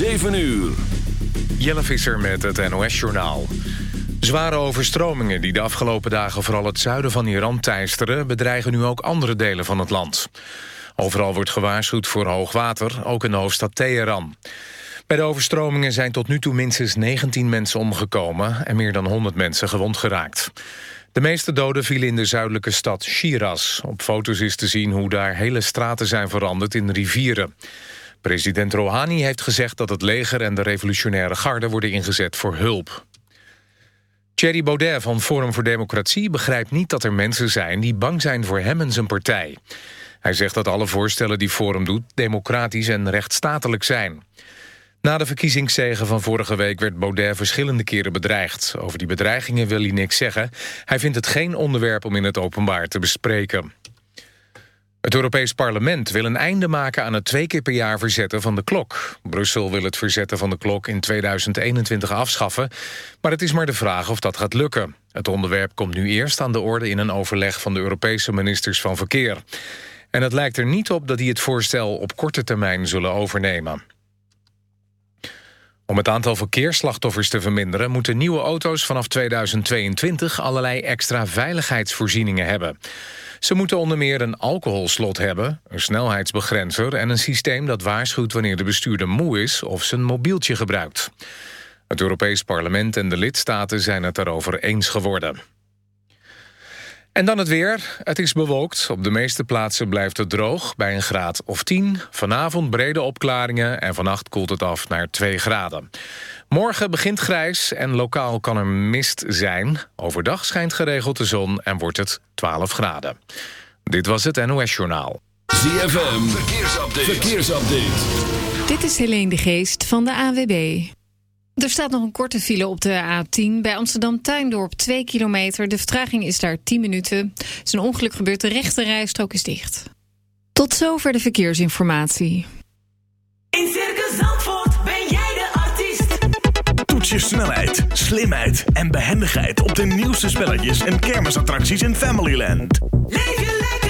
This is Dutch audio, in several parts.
7 uur. Jelle Visser met het NOS-journaal. Zware overstromingen die de afgelopen dagen vooral het zuiden van Iran teisteren... bedreigen nu ook andere delen van het land. Overal wordt gewaarschuwd voor hoogwater, ook in de hoofdstad Teheran. Bij de overstromingen zijn tot nu toe minstens 19 mensen omgekomen... en meer dan 100 mensen gewond geraakt. De meeste doden vielen in de zuidelijke stad Shiraz. Op foto's is te zien hoe daar hele straten zijn veranderd in rivieren. President Rouhani heeft gezegd dat het leger en de revolutionaire garde worden ingezet voor hulp. Thierry Baudet van Forum voor Democratie begrijpt niet dat er mensen zijn die bang zijn voor hem en zijn partij. Hij zegt dat alle voorstellen die Forum doet democratisch en rechtsstatelijk zijn. Na de verkiezingszegen van vorige week werd Baudet verschillende keren bedreigd. Over die bedreigingen wil hij niks zeggen. Hij vindt het geen onderwerp om in het openbaar te bespreken. Het Europees Parlement wil een einde maken aan het twee keer per jaar verzetten van de klok. Brussel wil het verzetten van de klok in 2021 afschaffen, maar het is maar de vraag of dat gaat lukken. Het onderwerp komt nu eerst aan de orde in een overleg van de Europese ministers van Verkeer. En het lijkt er niet op dat die het voorstel op korte termijn zullen overnemen. Om het aantal verkeersslachtoffers te verminderen... moeten nieuwe auto's vanaf 2022 allerlei extra veiligheidsvoorzieningen hebben. Ze moeten onder meer een alcoholslot hebben, een snelheidsbegrenzer... en een systeem dat waarschuwt wanneer de bestuurder moe is of zijn mobieltje gebruikt. Het Europees Parlement en de lidstaten zijn het daarover eens geworden. En dan het weer. Het is bewolkt. Op de meeste plaatsen blijft het droog bij een graad of 10. Vanavond brede opklaringen en vannacht koelt het af naar 2 graden. Morgen begint grijs en lokaal kan er mist zijn. Overdag schijnt geregeld de zon en wordt het 12 graden. Dit was het NOS Journaal. ZFM, verkeersupdate. verkeersupdate. Dit is Helene de Geest van de AWB. Er staat nog een korte file op de A10 bij Amsterdam-Tuindorp 2 kilometer. De vertraging is daar 10 minuten. Er is een ongeluk gebeurd, de rechte rijstrook is dicht. Tot zover de verkeersinformatie. In Circus Zandvoort ben jij de artiest. Toets je snelheid, slimheid en behendigheid op de nieuwste spelletjes en kermisattracties in Familyland. Leef je lekker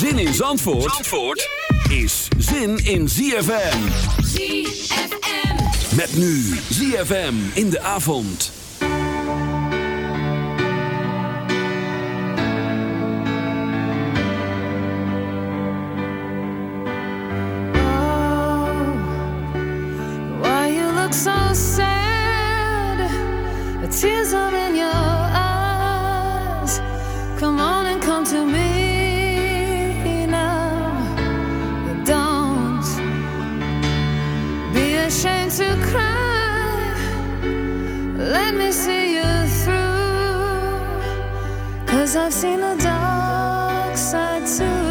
Zin in Zandvoort, Zandvoort yeah! is zin in ZFM. ZFM. Met nu ZFM in de avond. Oh, why you look so sad? The tears of let me see you through. Cause I've seen the dark side too.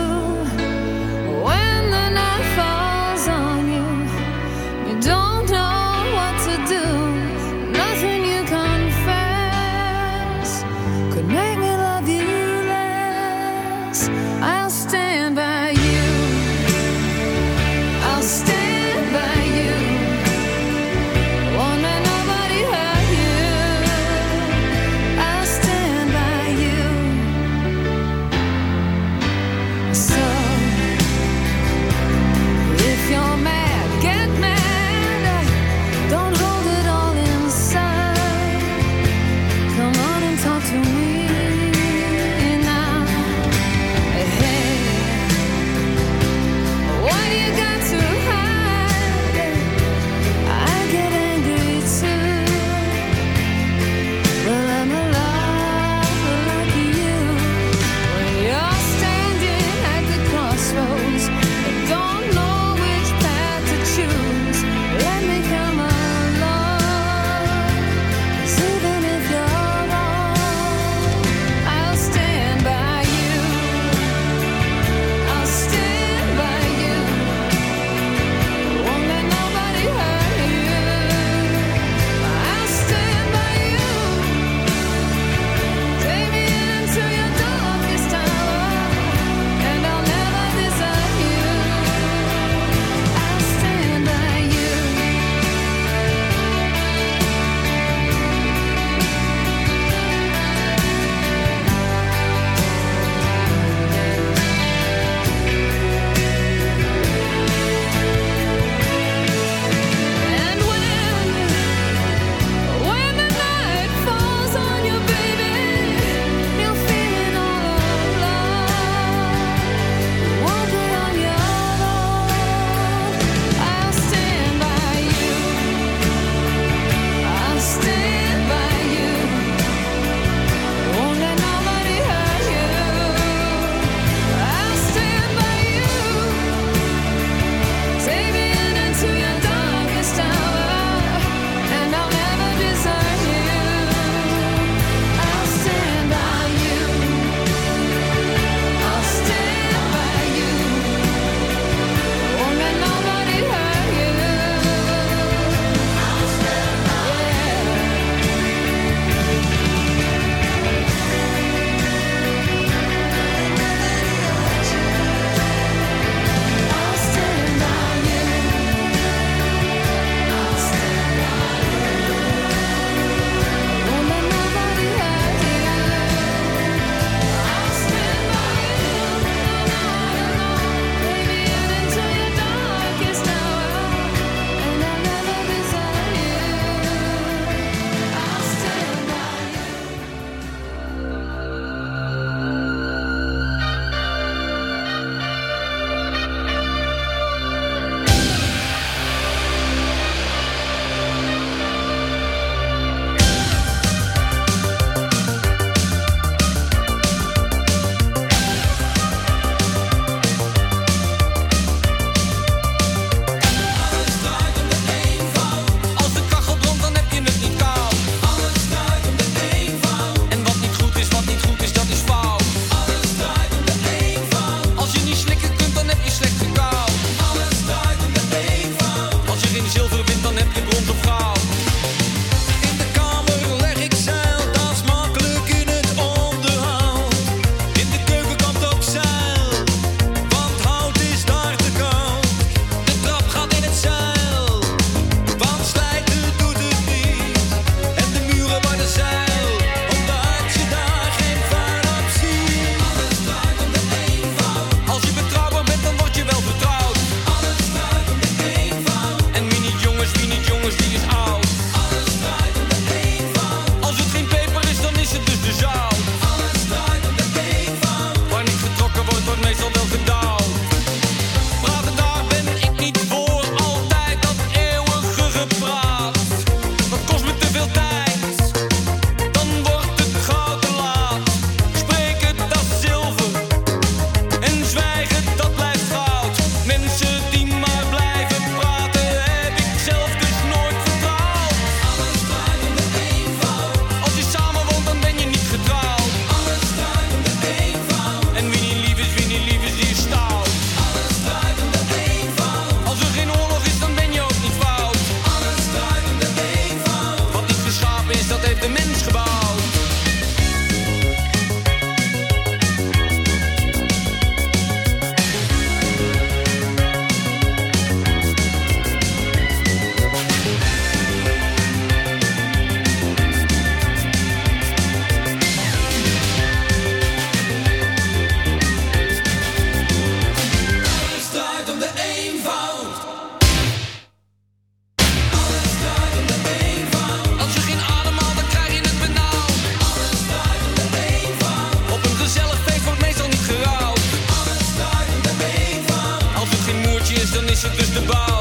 ball.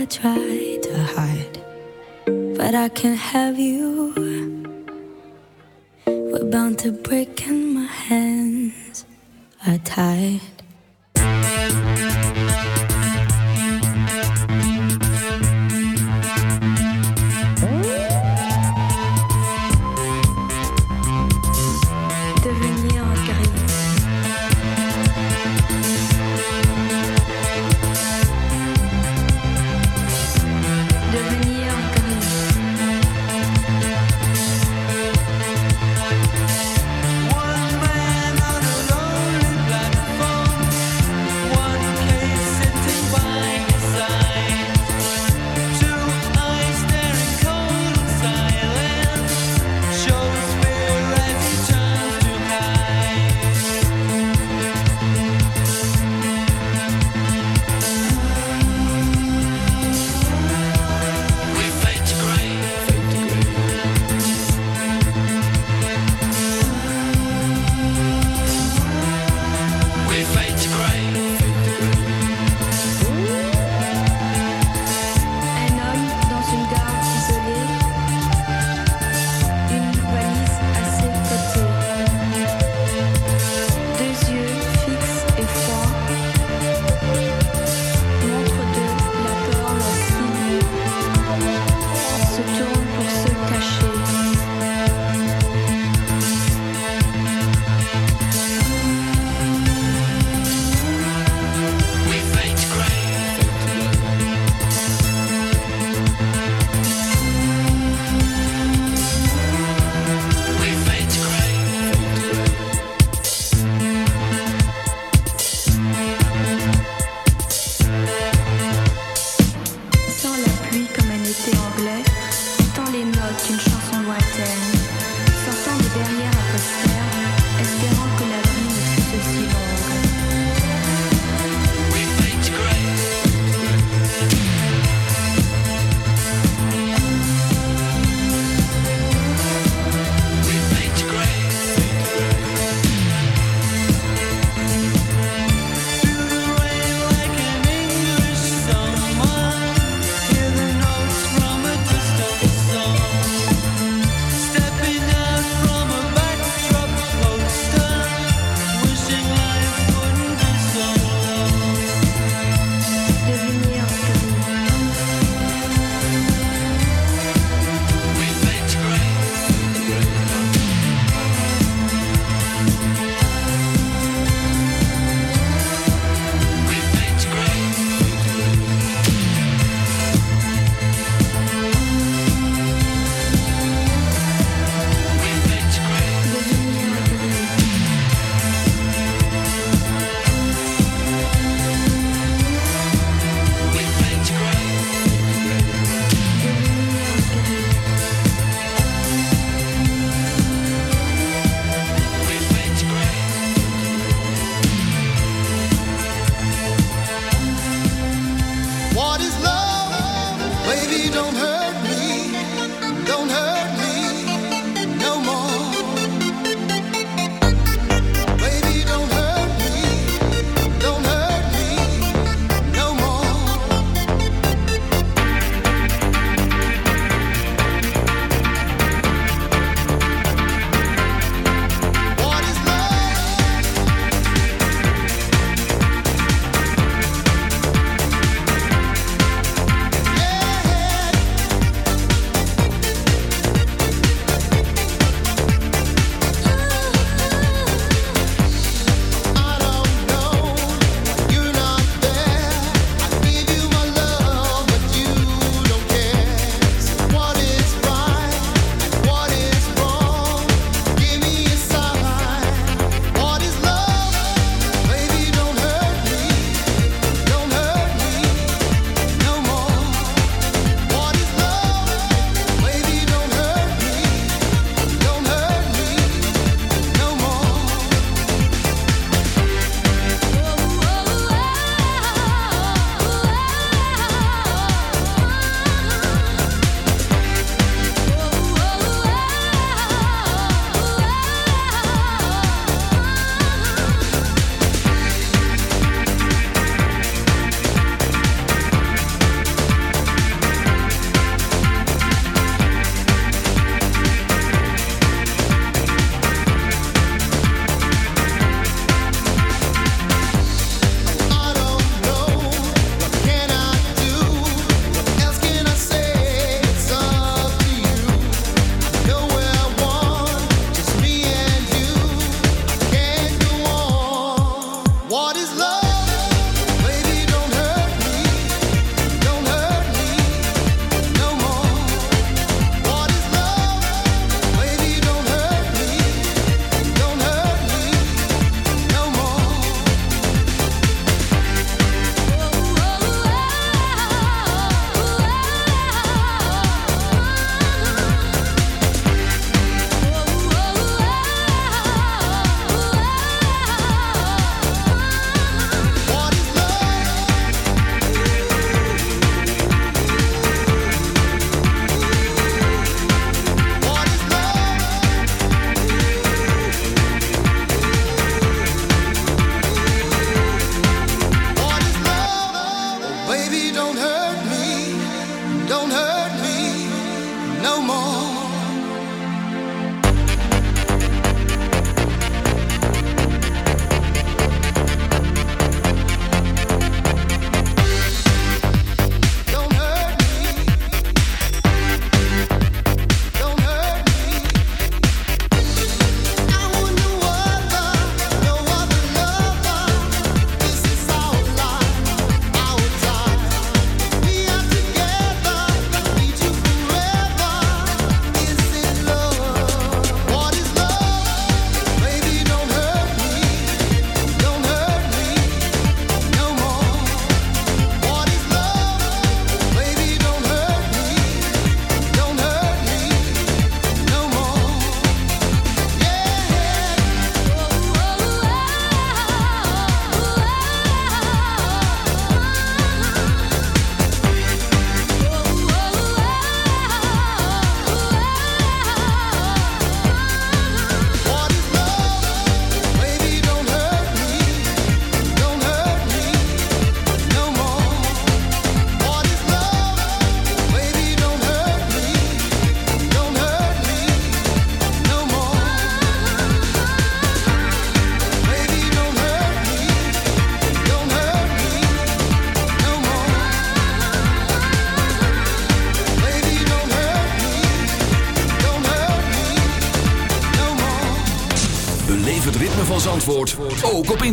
I try to hide, but I can't have you. We're bound to break, and my hands are tied.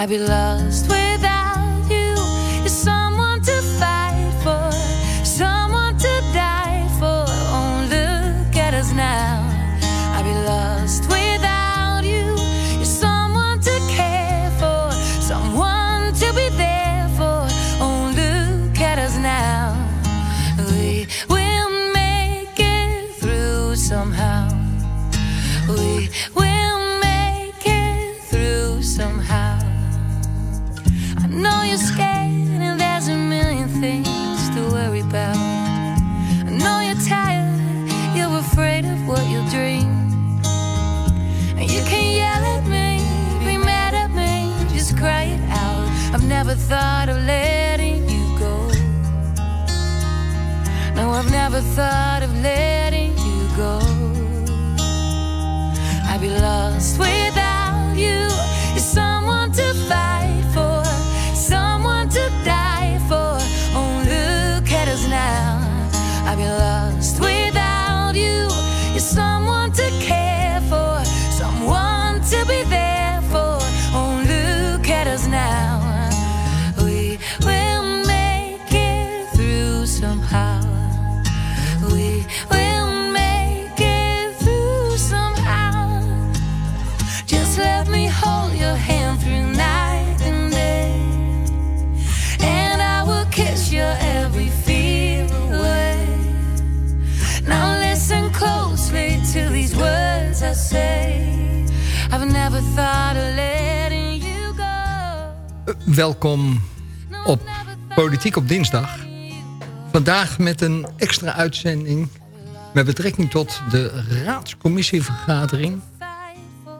I belong. The thought of letting you go. I'd be lost without. Welkom op Politiek op Dinsdag. Vandaag met een extra uitzending met betrekking tot de raadscommissievergadering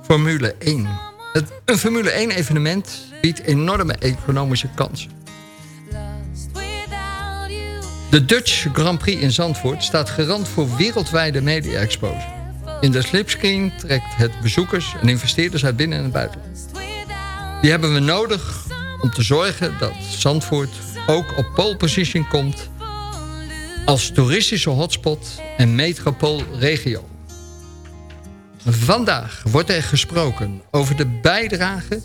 Formule 1. Het, een Formule 1 evenement biedt enorme economische kansen. De Dutch Grand Prix in Zandvoort staat garant voor wereldwijde media-exposure. In de slipscreen trekt het bezoekers en investeerders uit binnen- en buitenland. Die hebben we nodig om te zorgen dat Zandvoort ook op pole position komt... als toeristische hotspot en metropoolregio. Vandaag wordt er gesproken over de bijdrage...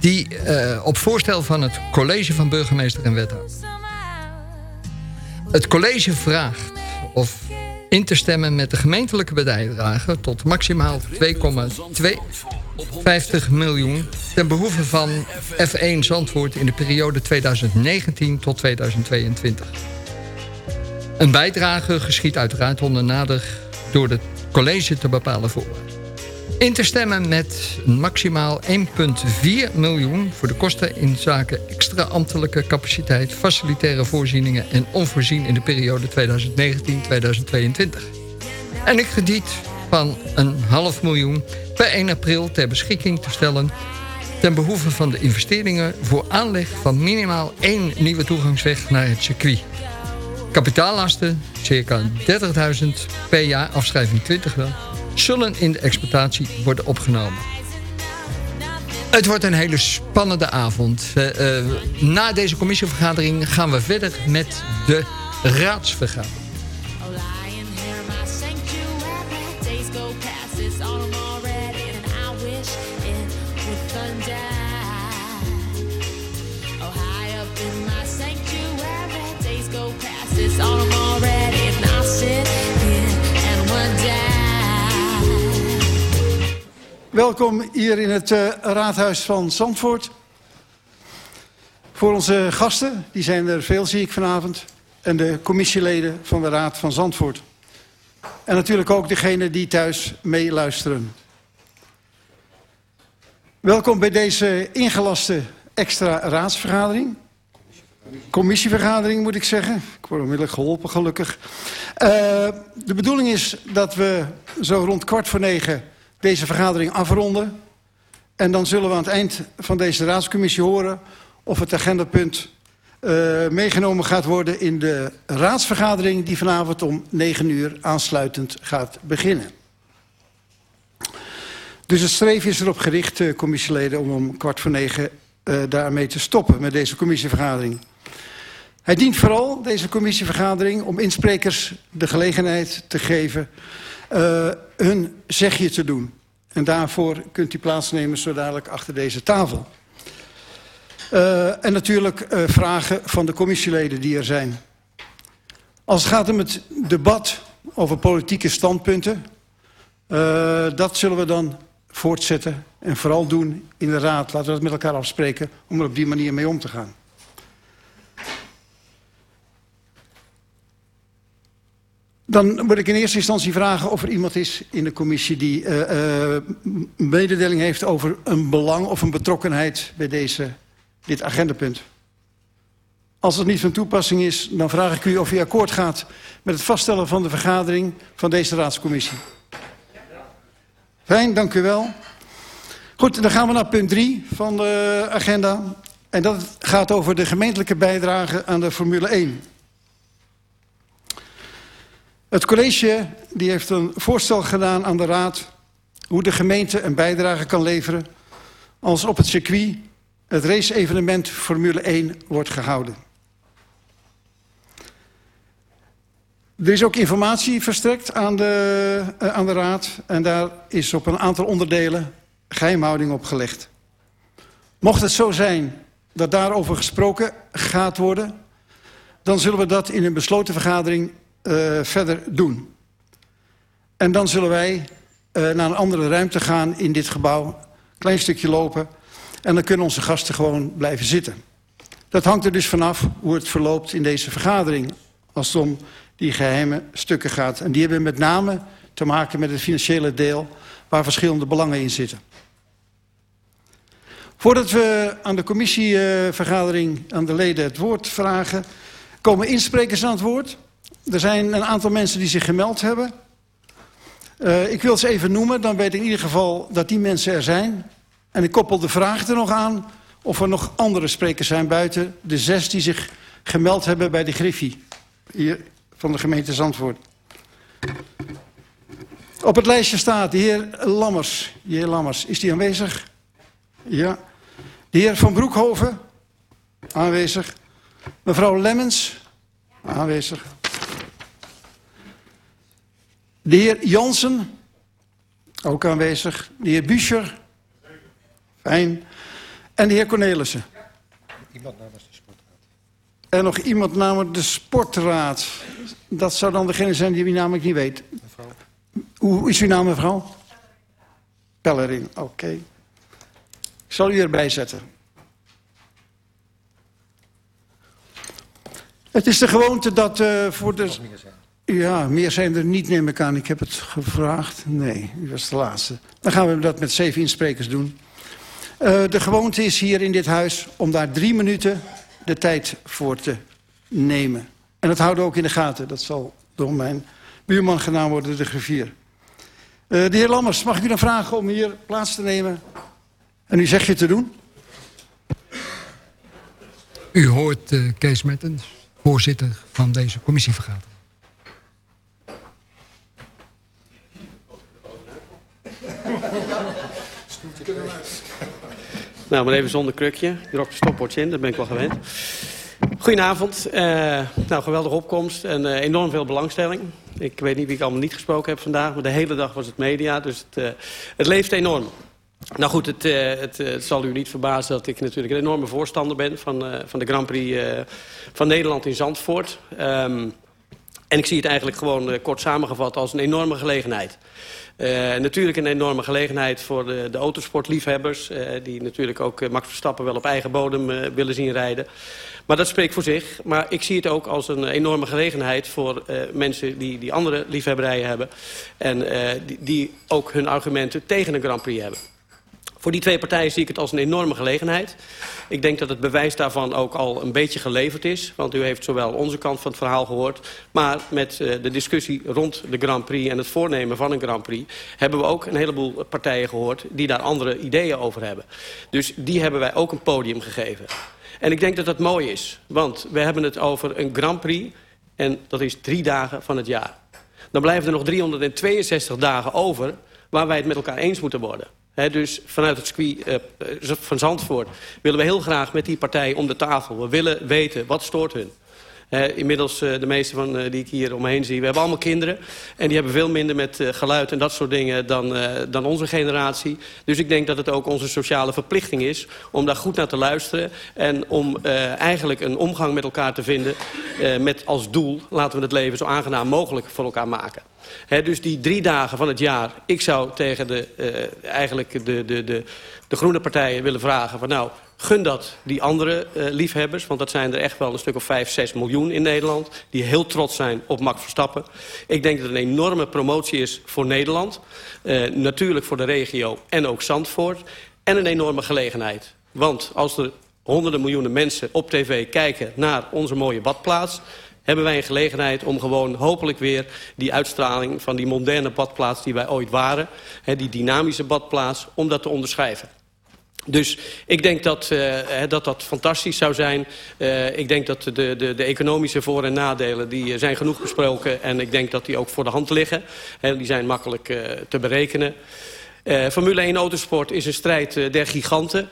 die eh, op voorstel van het college van burgemeester en wethouder. Het college vraagt of in te stemmen met de gemeentelijke bijdrage... tot maximaal 2,52 miljoen... ten behoeve van F1 Zandvoort in de periode 2019 tot 2022. Een bijdrage geschiet uiteraard onder nader door het college te bepalen voorwaarden. In te stemmen met maximaal 1,4 miljoen voor de kosten in zaken extra ambtelijke capaciteit, facilitaire voorzieningen en onvoorzien in de periode 2019-2022. En een krediet van een half miljoen per 1 april ter beschikking te stellen ten behoeve van de investeringen voor aanleg van minimaal één nieuwe toegangsweg naar het circuit. Kapitaallasten, circa 30.000 per jaar, afschrijving 20 wel, zullen in de exploitatie worden opgenomen. Het wordt een hele spannende avond. Eh, eh, na deze commissievergadering gaan we verder met de raadsvergadering. Welkom hier in het eh, raadhuis van Zandvoort. Voor onze gasten, die zijn er veel zie ik vanavond. En de commissieleden van de Raad van Zandvoort. En natuurlijk ook degenen die thuis meeluisteren. Welkom bij deze ingelaste extra raadsvergadering. Commissievergadering moet ik zeggen. Ik word onmiddellijk geholpen gelukkig. Uh, de bedoeling is dat we zo rond kwart voor negen deze vergadering afronden. En dan zullen we aan het eind van deze raadscommissie horen... of het agendapunt uh, meegenomen gaat worden in de raadsvergadering... die vanavond om 9 uur aansluitend gaat beginnen. Dus het streven is erop gericht, uh, commissieleden... om om kwart voor negen uh, daarmee te stoppen met deze commissievergadering. Hij dient vooral, deze commissievergadering... om insprekers de gelegenheid te geven hun zegje te doen. En daarvoor kunt u plaatsnemen zo dadelijk achter deze tafel. Uh, en natuurlijk uh, vragen van de commissieleden die er zijn. Als het gaat om het debat over politieke standpunten... Dat zullen we dan voortzetten en vooral doen in de raad. Laten we dat met elkaar afspreken om er op die manier mee om te gaan. Dan moet ik in eerste instantie vragen of er iemand is in de commissie... die uh, mededeling heeft over een belang of een betrokkenheid bij deze, dit agendapunt. Als het niet van toepassing is, dan vraag ik u of u akkoord gaat... met het vaststellen van de vergadering van deze raadscommissie. Fijn, dank u wel. Goed, dan gaan we naar punt 3 van de agenda. En dat gaat over de gemeentelijke bijdrage aan de Formule 1... Het college die heeft een voorstel gedaan aan de raad... hoe de gemeente een bijdrage kan leveren... als op het circuit het race-evenement Formule 1 wordt gehouden. Er is ook informatie verstrekt aan de, uh, aan de Raad. En daar is op een aantal onderdelen geheimhouding op gelegd. Mocht het zo zijn dat daarover gesproken gaat worden... dan zullen we dat in een besloten vergadering uh, verder doen. En dan zullen wij uh, naar een andere ruimte gaan in dit gebouw. Klein stukje lopen. En dan kunnen onze gasten gewoon blijven zitten. Dat hangt er dus vanaf hoe het verloopt in deze vergadering. Als het om die geheime stukken gaat. En die hebben met name te maken met het financiële deel... waar verschillende belangen in zitten. Voordat we aan de commissievergadering aan de leden het woord vragen... komen insprekers aan het woord. Er zijn een aantal mensen die zich gemeld hebben. Uh, ik wil ze even noemen, dan weet ik in ieder geval dat die mensen er zijn. En ik koppel de vraag er nog aan of er nog andere sprekers zijn buiten de zes die zich gemeld hebben bij de Griffie. Hier van de gemeente Zandvoort. Op het lijstje staat de heer Lammers. De heer Lammers, is die aanwezig? Ja. De heer Van Broekhoven? Aanwezig. Mevrouw Lemmens? Aanwezig. De heer Jansen? Ook aanwezig. De heer Büscher? Fijn. En de heer Cornelissen? Iemand namens de sportraad. En nog iemand namens de sportraad. Dat zou dan degene zijn die wie namelijk niet weet. Mevrouw. Hoe is uw naam, mevrouw? Pellerin, oké. Okay. Ik zal u erbij zetten. Het is de gewoonte dat uh, voor de... Ja, meer zijn er niet, neem ik aan. Ik heb het gevraagd. Nee, u was de laatste. Dan gaan we dat met zeven insprekers doen. Uh, de gewoonte is hier in dit huis om daar drie minuten de tijd voor te nemen. En dat houden we ook in de gaten. Dat zal door mijn buurman gedaan worden, de griffier. Uh, de heer Lammers, mag ik u dan vragen om hier plaats te nemen? En u zegt je te doen? U hoort uh, Kees Mettens, voorzitter van deze commissievergadering. Nou, maar even zonder krukje. Je rokt de stopwatch in, dat ben ik wel gewend. Goedenavond. Uh, nou, geweldige opkomst en uh, enorm veel belangstelling. Ik weet niet wie ik allemaal niet gesproken heb vandaag... maar de hele dag was het media, dus het, uh, het leeft enorm. Nou goed, het, het, het, zal u niet verbazen dat ik natuurlijk een enorme voorstander ben... van, van de Grand Prix van Nederland in Zandvoort. Um, en ik zie het eigenlijk gewoon kort samengevat als een enorme gelegenheid... Uh, natuurlijk een enorme gelegenheid voor de, de autosportliefhebbers... Uh, die natuurlijk ook uh, Max Verstappen wel op eigen bodem willen zien rijden. Maar dat spreekt voor zich. Maar ik zie het ook als een enorme gelegenheid voor mensen die, die andere liefhebberijen hebben... en die, die ook hun argumenten tegen een Grand Prix hebben. Voor die twee partijen zie ik het als een enorme gelegenheid. Ik denk dat het bewijs daarvan ook al een beetje geleverd is. Want u heeft zowel onze kant van het verhaal gehoord... maar met de discussie rond de Grand Prix en het voornemen van een Grand Prix... hebben we ook een heleboel partijen gehoord die daar andere ideeën over hebben. Dus die hebben wij ook een podium gegeven. En ik denk dat dat mooi is. Want we hebben het over een Grand Prix... en dat is drie dagen van het jaar. Dan blijven er nog 362 dagen over... waar wij het met elkaar eens moeten worden. Dus vanuit het circuit uh, van Zandvoort willen we heel graag met die partij om de tafel. We willen weten, wat stoort hun? Inmiddels uh, de meeste van die ik hier om me heen zie. We hebben allemaal kinderen. En die hebben veel minder met geluid en dat soort dingen dan, dan onze generatie. Dus ik denk dat het ook onze sociale verplichting is... om daar goed naar te luisteren. En om eigenlijk een omgang met elkaar te vinden... met als doel, laten we het leven zo aangenaam mogelijk voor elkaar maken. Dus die drie dagen van het jaar, ik zou tegen de, uh, eigenlijk de, de, de, de groene partijen willen vragen... van nou, gun dat die andere uh, liefhebbers... want dat zijn er echt wel een stuk of 5, 6 miljoen in Nederland... die heel trots zijn op Max Verstappen. Ik denk dat het een enorme promotie is voor Nederland. Uh, natuurlijk voor de regio en ook Zandvoort. En een enorme gelegenheid. Want als er honderden miljoenen mensen op tv kijken naar onze mooie badplaats hebben wij een gelegenheid om gewoon hopelijk weer die uitstraling van die moderne badplaats die wij ooit waren, hè, die dynamische badplaats, om dat te onderschrijven. Dus ik denk dat, uh, dat dat fantastisch zou zijn. Uh, ik denk dat de, de, de economische voor- en nadelen die zijn genoeg besproken. En ik denk dat die ook voor de hand liggen. Die zijn makkelijk te berekenen. Formule 1 autosport is een strijd der giganten.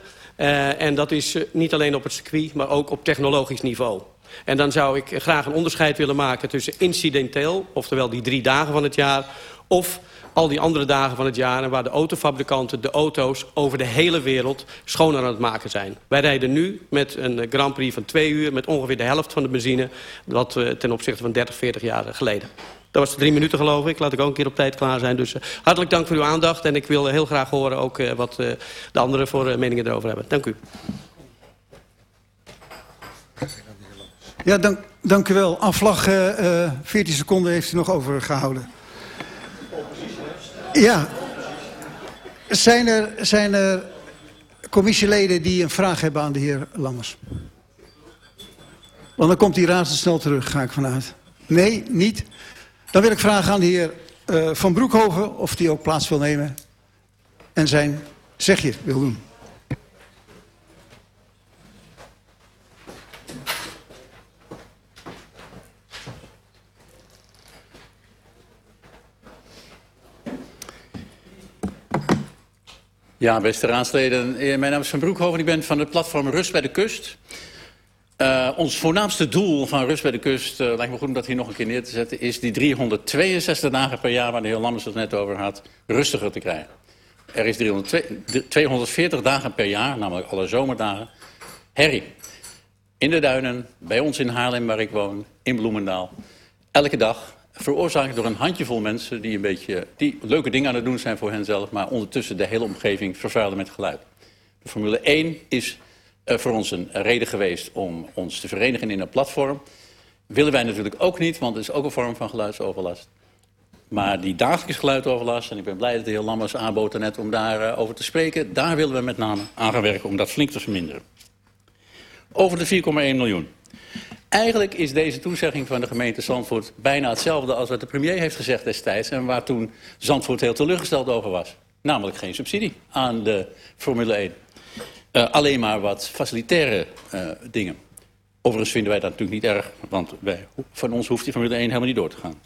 en dat is niet alleen op het circuit, maar ook op technologisch niveau. En dan zou ik graag een onderscheid willen maken tussen incidenteel... oftewel die drie dagen van het jaar... of al die andere dagen van het jaar... en waar de autofabrikanten de auto's over de hele wereld schoon aan het maken zijn. Wij rijden nu met een eh, Grand Prix van twee uur... met ongeveer de helft van de benzine... wat uh, ten opzichte van 30, 40 jaar geleden. Dat was drie minuten geloof ik. Laat ik ook een keer op tijd klaar zijn. Dus uh, hartelijk dank voor uw aandacht. En ik wil heel graag horen ook uh, wat de anderen voor meningen erover hebben. Dank u. Ja, dank, dank u wel. Afvlag uh, uh, 14 seconden heeft u nog overgehouden. Ja. Zijn er, zijn er commissieleden die een vraag hebben aan de heer Lammers? Want dan komt die razendsnel terug, ga ik vanuit. Nee, niet. Dan wil ik vragen aan de heer uh, Van Broekhoven of die ook plaats wil nemen. En zijn zegje wil doen. Ja, beste raadsleden. Eh, Mijn naam is Van Broekhoven. Ik ben van het platform Rust bij de Kust. Uh, ons voornaamste doel van Rust bij de Kust, uh, lijkt me goed om dat hier nog een keer neer te zetten... is die 362 dagen per jaar, waar de heer Lammers het net over had, rustiger te krijgen. Er is 302, 240 dagen per jaar, namelijk alle zomerdagen, herrie. In de duinen, bij ons in Haarlem waar ik woon, in Bloemendaal. Elke dag, veroorzaakt door een handjevol mensen die een beetje die leuke dingen aan het doen zijn voor henzelf, maar ondertussen de hele omgeving vervuilen met geluid. De Formule 1 is uh, voor ons een reden geweest om ons te verenigen in een platform. Willen wij natuurlijk ook niet, want het is ook een vorm van geluidsoverlast. Maar die dagelijks geluidsoverlast, en ik ben blij dat de heer Lammers aanbood net om daarover uh, over te spreken, daar willen we met name aan gaan werken om dat flink te verminderen. Over de 4,1 miljoen. Eigenlijk is deze toezegging van de gemeente Zandvoort bijna hetzelfde als wat de premier heeft gezegd destijds... en waar toen Zandvoort heel teleurgesteld over was. Namelijk geen subsidie aan de Formule 1. Uh, alleen maar wat facilitaire uh, dingen. Overigens vinden wij dat natuurlijk niet erg, want wij, van ons hoeft die Formule 1 helemaal niet door te gaan.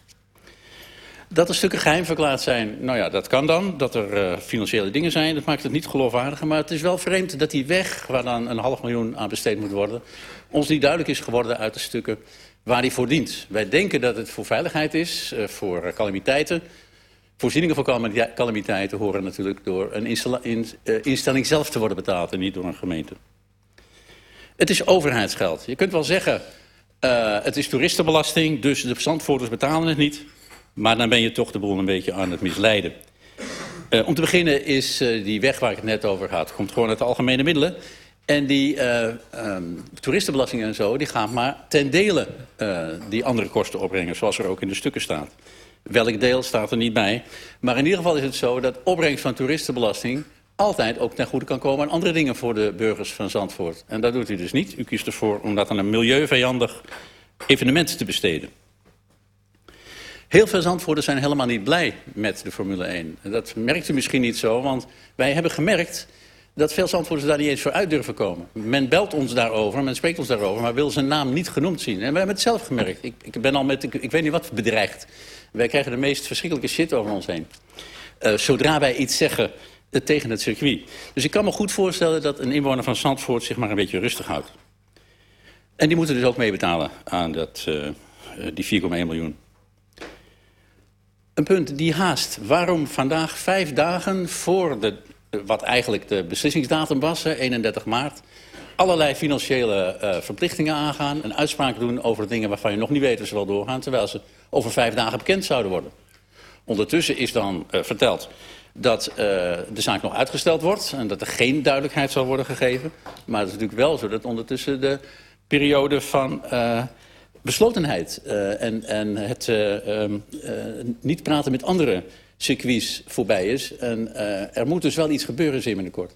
Dat er stukken geheim verklaard zijn, nou ja, dat kan dan. Dat er uh, financiële dingen zijn, dat maakt het niet geloofwaardiger. Maar het is wel vreemd dat die weg, waar dan een half miljoen aan besteed moet worden... ons niet duidelijk is geworden uit de stukken waar die voor dient. Wij denken dat het voor veiligheid is, uh, voor calamiteiten. Voorzieningen voor calamiteiten horen natuurlijk door een uh, instelling zelf te worden betaald... en niet door een gemeente. Het is overheidsgeld. Je kunt wel zeggen, uh, het is toeristenbelasting, dus de zandvoerders betalen het niet... Maar dan ben je toch de boel een beetje aan het misleiden. Uh, om te beginnen is uh, die weg waar ik het net over had... komt gewoon uit de algemene middelen. En die uh, um, toeristenbelasting en zo... die gaan maar ten dele die andere kosten opbrengen... zoals er ook in de stukken staat. Welk deel staat er niet bij. Maar in ieder geval is het zo dat opbrengst van toeristenbelasting... altijd ook ten goede kan komen aan andere dingen voor de burgers van Zandvoort. En dat doet u dus niet. U kiest ervoor om dat aan een milieuvijandig evenement te besteden. Heel veel Zandvoorters zijn helemaal niet blij met de Formule 1. En dat merkt u misschien niet zo, want wij hebben gemerkt... dat veel Zandvoorters daar niet eens voor uit durven komen. Men belt ons daarover, men spreekt ons daarover... maar wil zijn naam niet genoemd zien. En we hebben het zelf gemerkt. Ik, ik ben al met, ik, weet niet wat bedreigd. Wij krijgen de meest verschrikkelijke shit over ons heen. Uh, zodra wij iets zeggen uh, tegen het circuit. Dus ik kan me goed voorstellen dat een inwoner van Zandvoort... zich maar een beetje rustig houdt. En die moeten dus ook meebetalen aan dat, uh, die 4,1 miljoen. Een punt, die haast. Waarom vandaag vijf dagen voor de, wat eigenlijk de beslissingsdatum was, 31 maart... allerlei financiële uh, verplichtingen aangaan... een uitspraak doen over dingen waarvan je nog niet weet of ze wel doorgaan... terwijl ze over vijf dagen bekend zouden worden. Ondertussen is dan uh, verteld dat uh, de zaak nog uitgesteld wordt... en dat er geen duidelijkheid zal worden gegeven. Maar het is natuurlijk wel zo dat ondertussen de periode van... Beslotenheid en, en het uh, niet praten met andere circuits voorbij is. En uh, er moet dus wel iets gebeuren zeer binnenkort.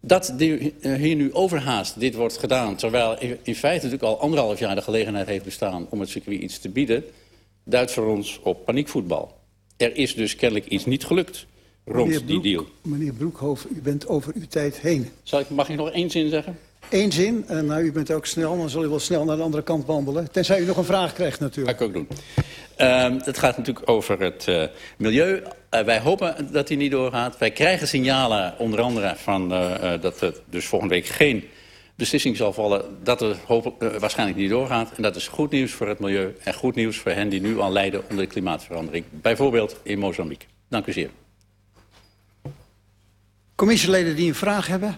Dat de, uh, hier nu overhaast dit wordt gedaan... terwijl in feite natuurlijk al anderhalf jaar de gelegenheid heeft bestaan... om het circuit iets te bieden... duidt voor ons op paniekvoetbal. Er is dus kennelijk iets niet gelukt rond Broek, die deal. Meneer Broekhoven, u bent over uw tijd heen. Zal ik, mag ik nog één zin zeggen? Eén zin, en nou, u bent ook snel, dan zul u wel snel naar de andere kant wandelen. Tenzij u nog een vraag krijgt natuurlijk. Dat ga ik ook doen. Uh, het gaat natuurlijk over het uh, milieu. Uh, wij hopen dat die niet doorgaat. Wij krijgen signalen, onder andere van uh, dat er dus volgende week geen beslissing zal vallen dat eh, waarschijnlijk niet doorgaat. En dat is goed nieuws voor het milieu en goed nieuws voor hen die nu al lijden onder de klimaatverandering. Bijvoorbeeld in Mozambique. Dank u zeer. Commissieleden die een vraag hebben?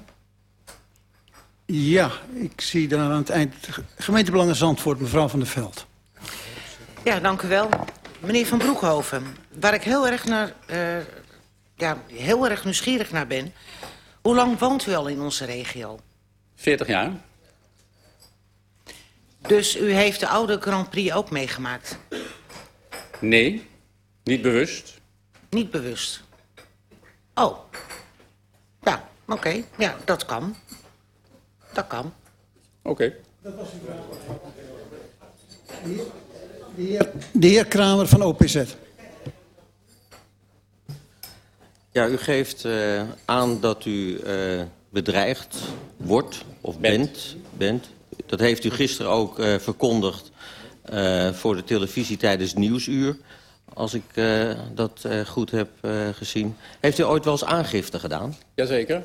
Ja, ik zie daar aan het eind... Gemeentebelangen Zandvoort, mevrouw van der Veld. Ja, dank u wel. Meneer Van Broekhoven, waar ik heel erg, naar, eh, ja, heel erg nieuwsgierig naar ben... hoe lang woont u al in onze regio? 40 jaar. Dus u heeft de oude Grand Prix ook meegemaakt? Nee, niet bewust. Niet bewust? Oh. Ja, oké. Ja, dat kan. Dat kan. Oké. De heer, de heer Kramer van OPZ. Ja, u geeft eh, aan dat u eh, bedreigd wordt of bent. bent. Dat heeft u gisteren ook eh, verkondigd eh, voor de televisie tijdens Nieuwsuur. Als ik eh, dat eh, goed heb eh, gezien. Heeft u ooit wel eens aangifte gedaan? Jazeker.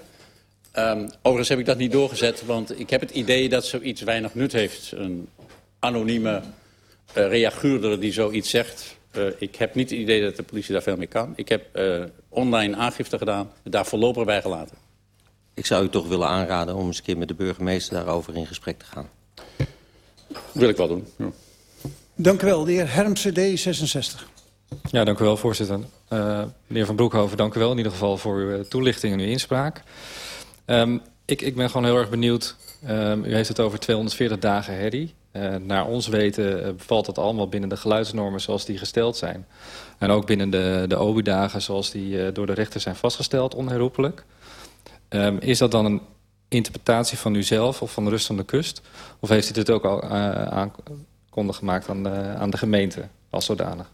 Ehm overigens heb ik dat niet doorgezet, want ik heb het idee dat zoiets weinig nut heeft. Een anonieme reaguurder die zoiets zegt. Uh, ik heb niet het idee dat de politie daar veel mee kan. Ik heb uh, online aangifte gedaan, daar voorlopig bij gelaten. Ik zou u toch willen aanraden om eens een keer met de burgemeester daarover in gesprek te gaan. Wil ik wel doen. Ja. Dank u wel, de heer Hermsen, D66. Ja, dank u wel, voorzitter. Uh, meneer Van Broekhoven, dank u wel in ieder geval voor uw toelichting en uw inspraak. Um, ik, ik ben gewoon heel erg benieuwd. Um, u heeft het over 240 dagen herrie. Uh, naar ons weten uh, valt dat allemaal binnen de geluidsnormen zoals die gesteld zijn. En ook binnen de, de OBU-dagen zoals die uh, door de rechter zijn vastgesteld, onherroepelijk. Um, is dat dan een interpretatie van u zelf of van rust van de kust? Of heeft u dit ook al aankondig gemaakt aan de, aan de gemeente als zodanig?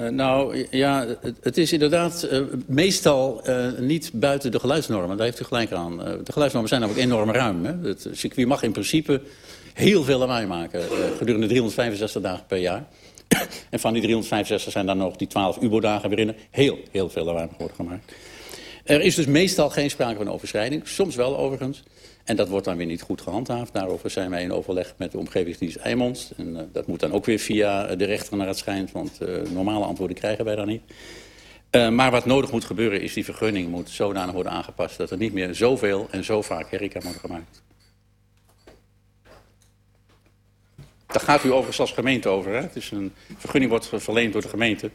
Uh, nou, ja, het, is inderdaad uh, meestal uh, niet buiten de geluidsnormen. Daar heeft u gelijk aan. de geluidsnormen zijn namelijk enorm ruim. Hè? Het circuit mag in principe heel veel lawaai maken gedurende 365 dagen per jaar. en van die 365 zijn dan nog die 12 UBO-dagen in. Heel, heel veel lawaai worden gemaakt. Er is dus meestal geen sprake van overschrijding. Soms wel overigens. En dat wordt dan weer niet goed gehandhaafd. Daarover zijn wij in overleg met de omgevingsdienst Eimond. En uh, dat moet dan ook weer via de rechter naar het schijnt. Want uh, normale antwoorden krijgen wij dan niet. Maar wat nodig moet gebeuren is die vergunning moet zodanig worden aangepast... dat er niet meer zoveel en zo vaak herrie kan worden gemaakt. Daar gaat u overigens als gemeente over. Hè? Het is een vergunning wordt verleend door de gemeente.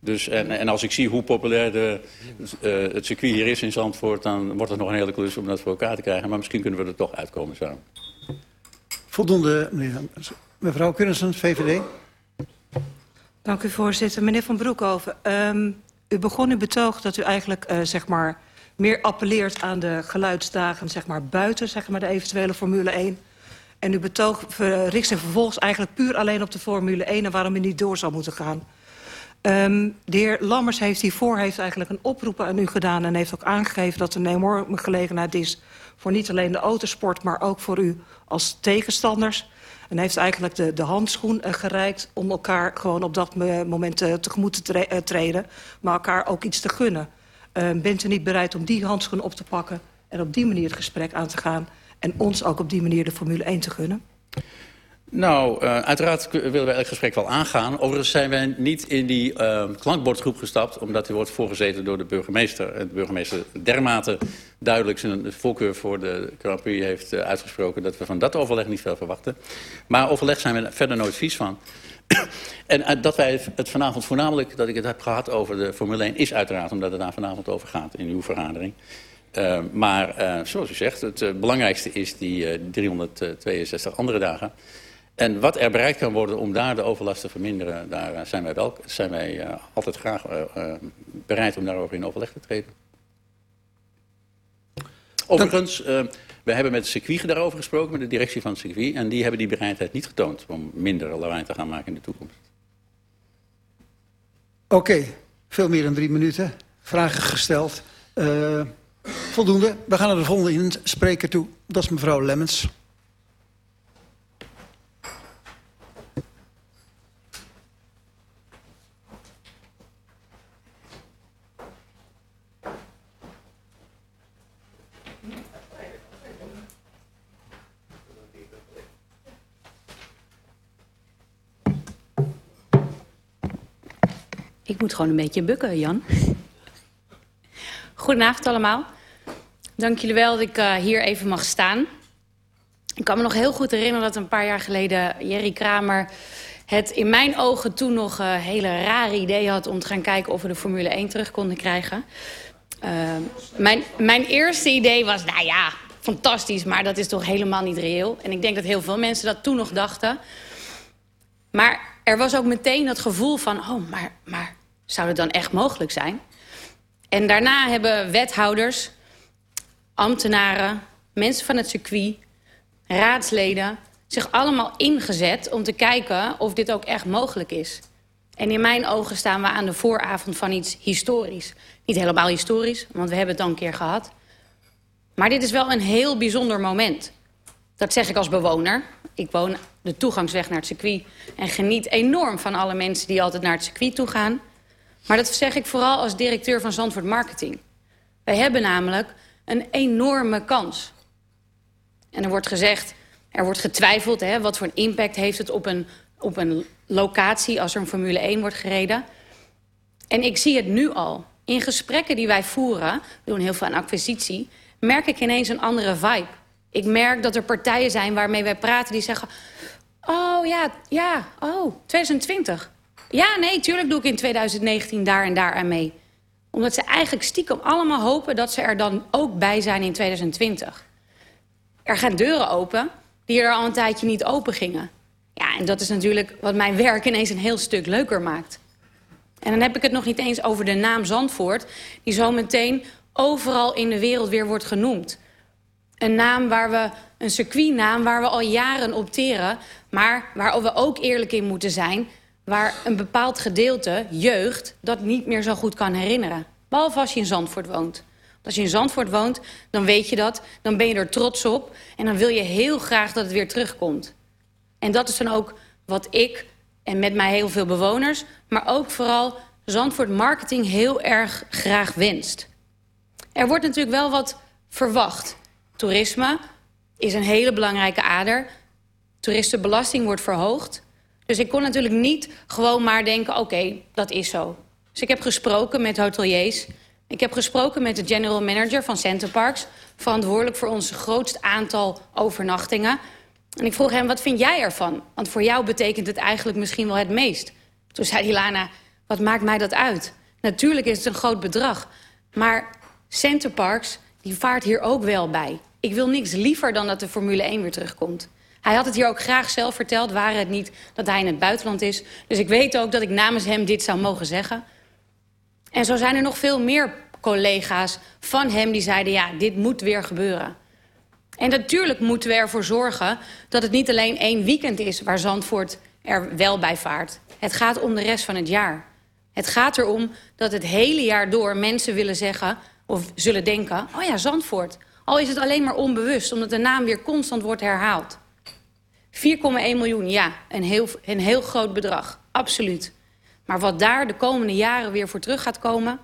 Dus, en, en als ik zie hoe populair de, uh, het circuit hier is in Zandvoort... dan wordt het nog een hele klus om dat voor elkaar te krijgen. Maar misschien kunnen we er toch uitkomen samen. Voldoende, meneer. Mevrouw Kunnissen, VVD. Dank u, voorzitter. Meneer Van Broekhoven, um, u begon uw betoog dat u eigenlijk uh, zeg maar, meer appelleert aan de geluidsdagen zeg maar, buiten zeg maar, de eventuele Formule 1. En uw betoog richt zich vervolgens eigenlijk puur alleen op de Formule 1... en waarom u niet door zou moeten gaan. Um, de heer Lammers heeft hiervoor heeft eigenlijk een oproep aan u gedaan... en heeft ook aangegeven dat er een enorme gelegenheid is... voor niet alleen de autosport, maar ook voor u als tegenstanders. En heeft eigenlijk de, de handschoen uh, gereikt om elkaar gewoon op dat moment uh, tegemoet te tre treden... maar elkaar ook iets te gunnen. Uh, bent u niet bereid om die handschoen op te pakken... en op die manier het gesprek aan te gaan... en ons ook op die manier de Formule 1 te gunnen? Nou, uh, uiteraard willen wij het gesprek wel aangaan. Overigens zijn wij niet in die uh, klankbordgroep gestapt... omdat die wordt voorgezeten door de burgemeester. En de burgemeester dermate duidelijk zijn voorkeur voor de Grand heeft uh, uitgesproken... dat we van dat overleg niet veel verwachten. Maar overleg zijn we verder nooit vies van. en uh, dat wij het vanavond voornamelijk, dat ik het heb gehad over de Formule 1... is uiteraard omdat het daar vanavond over gaat in uw vergadering. Uh, maar uh, zoals u zegt, het uh, belangrijkste is die uh, 362 andere dagen... En wat er bereikt kan worden om daar de overlast te verminderen... daar zijn wij, wel, zijn wij altijd graag bereid om daarover in overleg te treden. Overigens, we hebben met het circuit daarover gesproken... met de directie van het circuit... en die hebben die bereidheid niet getoond... om minder lawaai te gaan maken in de toekomst. Oké, veel meer dan drie minuten. Vragen gesteld. Voldoende. We gaan naar de volgende spreker toe. Dat is mevrouw Lemmens. Ik moet gewoon een beetje bukken, Jan. Goedenavond allemaal. Dank jullie wel dat ik uh, hier even mag staan. Ik kan me nog heel goed herinneren dat een paar jaar geleden Jerry Kramer het in mijn ogen toen nog een uh, hele rare idee had... om te gaan kijken of we de Formule 1 terug konden krijgen. Uh, mijn, mijn eerste idee was, nou ja, fantastisch, maar dat is toch helemaal niet reëel. En ik denk dat heel veel mensen dat toen nog dachten. Maar er was ook meteen dat gevoel van, oh, maar, maar zou het dan echt mogelijk zijn? En daarna hebben wethouders, ambtenaren, mensen van het circuit, raadsleden... zich allemaal ingezet om te kijken of dit ook echt mogelijk is. En in mijn ogen staan we aan de vooravond van iets historisch. Niet helemaal historisch, want we hebben het dan een keer gehad. Maar dit is wel een heel bijzonder moment. Dat zeg ik als bewoner. Ik woon de toegangsweg naar het circuit... en geniet enorm van alle mensen die altijd naar het circuit toe gaan. Maar dat zeg ik vooral als directeur van Zandvoort Marketing. Wij hebben namelijk een enorme kans. En er wordt gezegd, er wordt getwijfeld... Hè, wat voor een impact heeft het op een, op een locatie... als er een Formule 1 wordt gereden. En ik zie het nu al. In gesprekken die wij voeren, we doen heel veel aan acquisitie... merk ik ineens een andere vibe. Ik merk dat er partijen zijn waarmee wij praten die zeggen... oh ja, ja, oh, 2020. Ja, nee, tuurlijk doe ik in 2019 daar en daar aan mee. Omdat ze eigenlijk stiekem allemaal hopen dat ze er dan ook bij zijn in 2020. Er gaan deuren open die er al een tijdje niet open gingen. Ja, en dat is natuurlijk wat mijn werk ineens een heel stuk leuker maakt. En dan heb ik het nog niet eens over de naam Zandvoort... die zo meteen overal in de wereld weer wordt genoemd. Een naam waar we, een circuitnaam waar we al jaren opteren... maar waar we ook eerlijk in moeten zijn... waar een bepaald gedeelte, jeugd, dat niet meer zo goed kan herinneren. Behalve als je in Zandvoort woont. Als je in Zandvoort woont, dan weet je dat, dan ben je er trots op... en dan wil je heel graag dat het weer terugkomt. En dat is dan ook wat ik en met mij heel veel bewoners... maar ook vooral Zandvoort Marketing heel erg graag wenst. Er wordt natuurlijk wel wat verwacht. Toerisme is een hele belangrijke ader. Toeristenbelasting wordt verhoogd. Dus ik kon natuurlijk niet gewoon maar denken, oké, dat is zo. Dus ik heb gesproken met hoteliers. Ik heb gesproken met de general manager van Centerparks... verantwoordelijk voor ons grootst aantal overnachtingen... En ik vroeg hem, wat vind jij ervan? Want voor jou betekent het eigenlijk misschien wel het meest. Toen zei Ilana, wat maakt mij dat uit? Natuurlijk is het een groot bedrag. Maar Centerparks, die vaart hier ook wel bij. Ik wil niks liever dan dat de Formule 1 weer terugkomt. Hij had het hier ook graag zelf verteld, waren het niet dat hij in het buitenland is. Dus ik weet ook dat ik namens hem dit zou mogen zeggen. En zo zijn er nog veel meer collega's van hem die zeiden... ja, dit moet weer gebeuren. En natuurlijk moeten we ervoor zorgen dat het niet alleen één weekend is... waar Zandvoort er wel bij vaart. Het gaat om de rest van het jaar. Het gaat erom dat het hele jaar door mensen willen zeggen... of zullen denken, oh ja, Zandvoort. Al is het alleen maar onbewust, omdat de naam weer constant wordt herhaald. 4,1 miljoen, ja, een heel, een heel groot bedrag, absoluut. Maar wat daar de komende jaren weer voor terug gaat komen...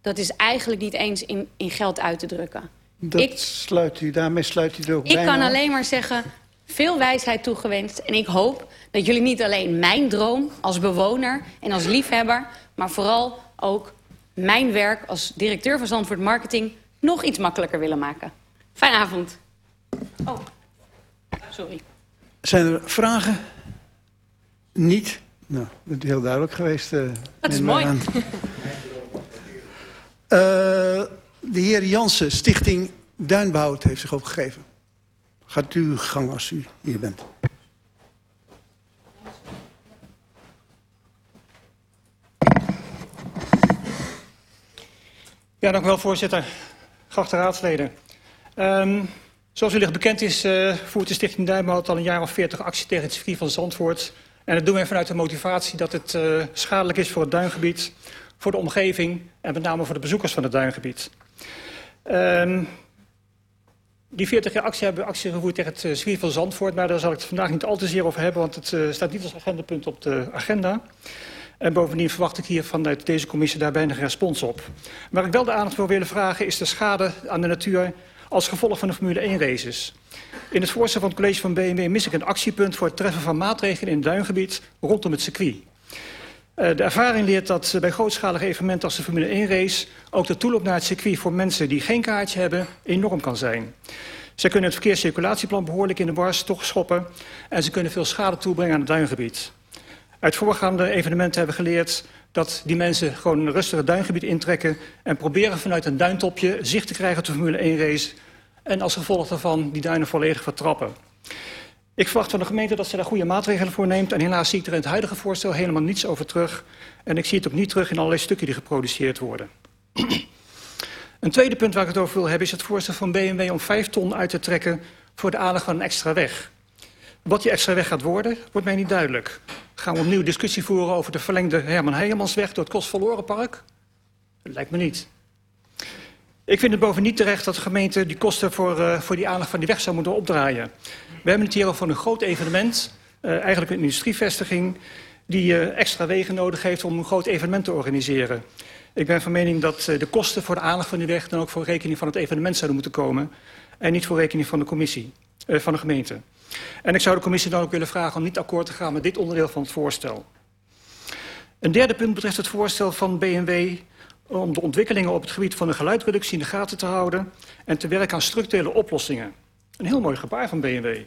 dat is eigenlijk niet eens in, in geld uit te drukken. Dat ik, sluit u, daarmee sluit u er ook Ik bij kan aan. alleen maar zeggen, veel wijsheid toegewenst. En ik hoop dat jullie niet alleen mijn droom als bewoner en als liefhebber... maar vooral ook mijn werk als directeur van Zandvoort Marketing... nog iets makkelijker willen maken. Fijne avond. Oh, sorry. Zijn er vragen? Niet? Nou, dat is heel duidelijk geweest. Uh, Dat is mooi. Uh, de heer Jansen, Stichting Duinbehoud, heeft zich opgegeven. Gaat u gang als u hier bent. Ja, dank u wel, voorzitter. Geachte raadsleden. Um, zoals u licht bekend is, uh, voert de Stichting Duinbehoud al een jaar of veertig actie tegen het circuit van Zandvoort. En dat doen wij vanuit de motivatie dat het uh, schadelijk is voor het duingebied, voor de omgeving en met name voor de bezoekers van het duingebied. Um, die 40 jaar actie hebben we actie gevoerd tegen het uh, van Zandvoort, maar daar zal ik het vandaag niet al te zeer over hebben, want het staat niet als agendapunt op de agenda. En bovendien verwacht ik hier vanuit deze commissie daar weinig respons op. Waar ik wel de aandacht voor willen vragen is de schade aan de natuur als gevolg van de Formule 1 races. In het voorstel van het college van BMW mis ik een actiepunt voor het treffen van maatregelen in het duingebied rondom het circuit. Uh, de ervaring leert dat uh, bij grootschalige evenementen als de Formule 1 race... ook de toeloop naar het circuit voor mensen die geen kaartje hebben enorm kan zijn. Ze kunnen het verkeerscirculatieplan behoorlijk in de bars schoppen... en ze kunnen veel schade toebrengen aan het duingebied. Uit voorgaande evenementen hebben we geleerd dat die mensen gewoon een rustige duingebied intrekken... en proberen vanuit een duintopje zicht te krijgen op de Formule 1 race... en als gevolg daarvan die duinen volledig vertrappen. Ik verwacht van de gemeente dat ze daar goede maatregelen voor neemt... en helaas zie ik er in het huidige voorstel helemaal niets over terug. En ik zie het ook niet terug in allerlei stukken die geproduceerd worden. een tweede punt waar ik het over wil hebben... is het voorstel van BMW om 5 ton uit te trekken voor de aanleg van een extra weg. Wat die extra weg gaat worden, wordt mij niet duidelijk. Gaan we opnieuw discussie voeren over de verlengde Herman Heijemansweg... door het Kostverlorenpark? Dat lijkt me niet. Ik vind het bovendien niet terecht dat de gemeente die kosten voor, uh, voor die aanleg van die weg zou moeten opdraaien. We hebben het hier over een groot evenement, uh, eigenlijk een industrievestiging, die uh, extra wegen nodig heeft om een groot evenement te organiseren. Ik ben van mening dat de kosten voor de aanleg van die weg dan ook voor rekening van het evenement zouden moeten komen en niet voor rekening van de commissie, van de gemeente. En ik zou de commissie dan ook willen vragen om niet akkoord te gaan met dit onderdeel van het voorstel. Een derde punt betreft het voorstel van BMW om de ontwikkelingen op het gebied van de geluidreductie in de gaten te houden en te werken aan structurele oplossingen. Een heel mooi gebaar van BMW.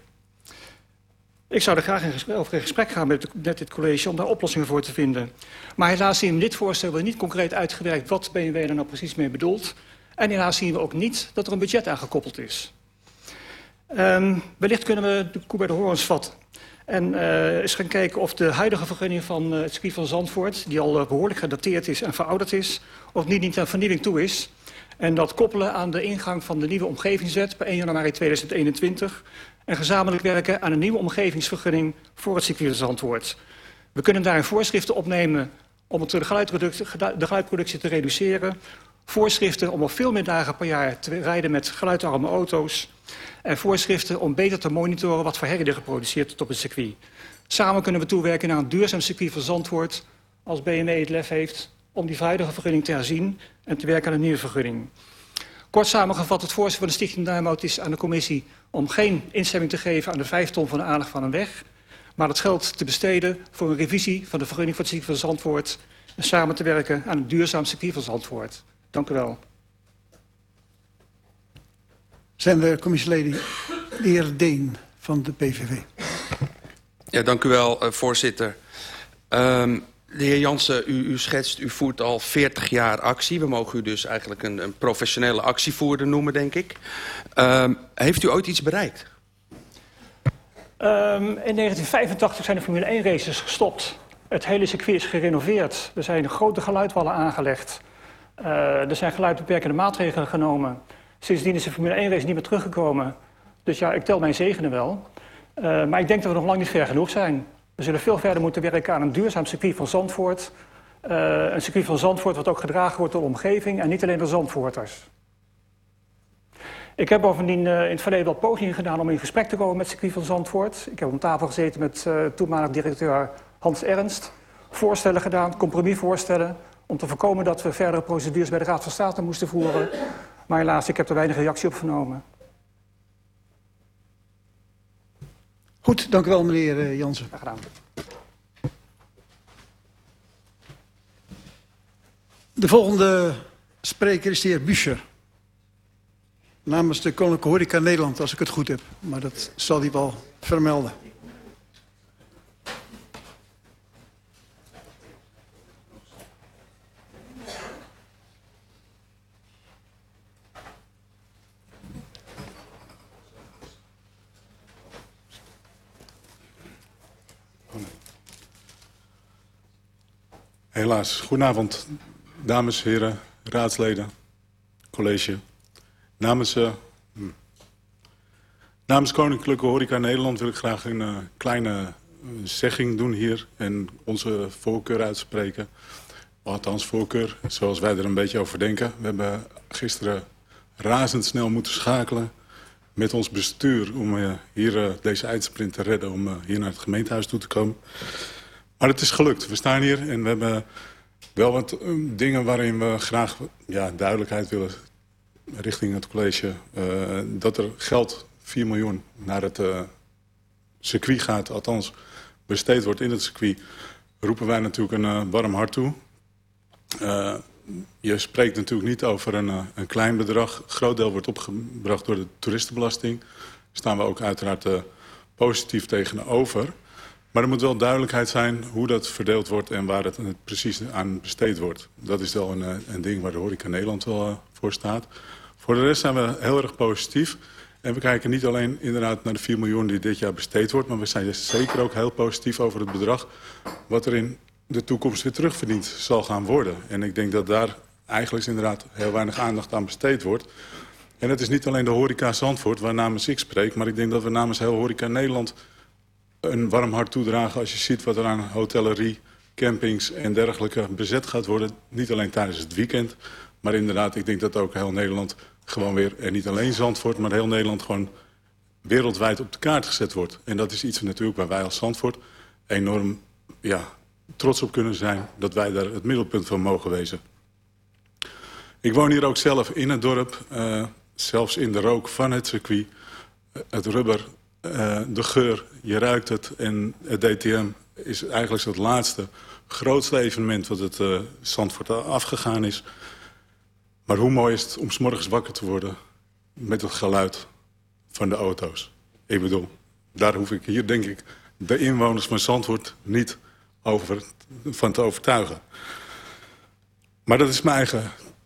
Ik zou er graag in gesprek, over in gesprek gaan met, met dit college om daar oplossingen voor te vinden. Maar helaas zien we in dit voorstel wel niet concreet uitgewerkt wat BMW er nou precies mee bedoelt. En helaas zien we ook niet dat er een budget aangekoppeld is. Um, wellicht kunnen we de koe bij de horens vatten. En uh, eens gaan kijken of de huidige vergunning van uh, het circuit van Zandvoort... die al uh, behoorlijk gedateerd is en verouderd is... of niet, niet aan vernieuwing toe is. En dat koppelen aan de ingang van de nieuwe omgevingswet... per 1 januari 2021. En gezamenlijk werken aan een nieuwe omgevingsvergunning... voor het circuit van Zandvoort. We kunnen daar voorschriften opnemen... om het de geluidproductie te reduceren. Voorschriften om op veel meer dagen per jaar te rijden met geluidarme auto's en voorschriften om beter te monitoren wat voor herrie er geproduceerd wordt op het circuit. Samen kunnen we toewerken naar een duurzaam circuit van Zandvoort als BMW het lef heeft om die huidige vergunning te herzien en te werken aan een nieuwe vergunning. Kort samengevat, het voorstel van de Stichting Duimhout is aan de commissie om geen instemming te geven aan de vijf ton van de aanleg van een weg, maar het geld te besteden voor een revisie van de vergunning voor het circuit van Zandvoort en samen te werken aan een duurzaam circuit van Zandvoort. Dank u wel. Zijn er commissieleden? De heer Deen van de PVV. Ja, dank u wel, uh, voorzitter. Um, de heer Jansen, u, u schetst, u voert al 40 jaar actie. We mogen u dus eigenlijk een, een professionele actievoerder noemen, denk ik. Um, heeft u ooit iets bereikt? Um, in 1985 zijn de Formule 1 races gestopt. Het hele circuit is gerenoveerd. Er zijn grote geluidwallen aangelegd. Uh, er zijn geluidbeperkende maatregelen genomen. Sindsdien is de Formule 1 race niet meer teruggekomen. Dus ja, ik tel mijn zegenen wel. Uh, maar ik denk dat we nog lang niet ver genoeg zijn. We zullen veel verder moeten werken aan een duurzaam circuit van Zandvoort. Uh, een circuit van Zandvoort wat ook gedragen wordt door de omgeving en niet alleen door Zandvoorters. Ik heb bovendien uh, in het verleden wel pogingen gedaan om in gesprek te komen met het circuit van Zandvoort. Ik heb om tafel gezeten met toenmalig directeur Hans Ernst. Voorstellen gedaan, compromisvoorstellen. Om te voorkomen dat we verdere procedures bij de Raad van State moesten voeren. Maar helaas, ik heb er weinig reactie op vernomen. Goed, dank u wel meneer uh, Jansen. Graag gedaan. De volgende spreker is de heer Büscher. Namens de Koninklijke Horeca Nederland, als ik het goed heb. Maar dat zal hij wel vermelden. Helaas. Goedenavond, dames, heren, raadsleden, college. Namens, uh, hm. namens Koninklijke Horeca Nederland wil ik graag een uh, kleine zegging doen hier en onze voorkeur uitspreken. Althans voorkeur, zoals wij er een beetje over denken. We hebben gisteren razendsnel moeten schakelen met ons bestuur om hier deze eindsprint te redden... om hier naar het gemeentehuis toe te komen. Maar het is gelukt. We staan hier en we hebben wel wat um, dingen waarin we graag ja, duidelijkheid willen richting het college. Uh, dat er geld, 4 miljoen, naar het uh, circuit gaat, althans besteed wordt in het circuit roepen wij natuurlijk een eh, warm hart toe. Eh, je spreekt natuurlijk niet over een, eh, een klein bedrag. Een groot deel wordt opgebracht door de toeristenbelasting. Daar staan we ook uiteraard eh, positief tegenover. Maar er moet wel duidelijkheid zijn hoe dat verdeeld wordt... en waar het precies aan besteed wordt. Dat is wel een, eh, een ding waar de Horeca Nederland wel eh, voor staat. Voor de rest zijn we heel erg positief. En we kijken niet alleen inderdaad naar de 4 miljoen die dit jaar besteed wordt... maar we zijn zeker ook heel positief over het bedrag... wat er in de toekomst weer terugverdiend zal gaan worden. En ik denk dat daar eigenlijk inderdaad heel weinig aandacht aan besteed wordt. En het is niet alleen de horeca Zandvoort waar namens ik spreek... maar ik denk dat we namens heel horeca Nederland een warm hart toedragen... als je ziet wat er aan hotellerie, campings en dergelijke bezet gaat worden. Niet alleen tijdens het weekend, maar inderdaad, ik denk dat ook heel Nederland gewoon weer... en niet alleen Zandvoort, maar heel Nederland gewoon wereldwijd op de kaart gezet wordt. En dat is iets natuurlijk waar wij als Zandvoort enorm ja, trots op kunnen zijn... dat wij daar het middelpunt van mogen wezen. Ik woon hier ook zelf in het dorp, uh, zelfs in de rook van het circuit. Het rubber, uh, de geur, je ruikt het. En het DTM is eigenlijk het laatste grootste evenement... wat het uh, Zandvoort afgegaan is. Maar hoe mooi is het om 's morgens wakker te worden... met het geluid van de auto's. Ik bedoel, daar hoef ik hier denk ik de inwoners van Zandvoort niet over, van te overtuigen. Maar dat is mijn eigen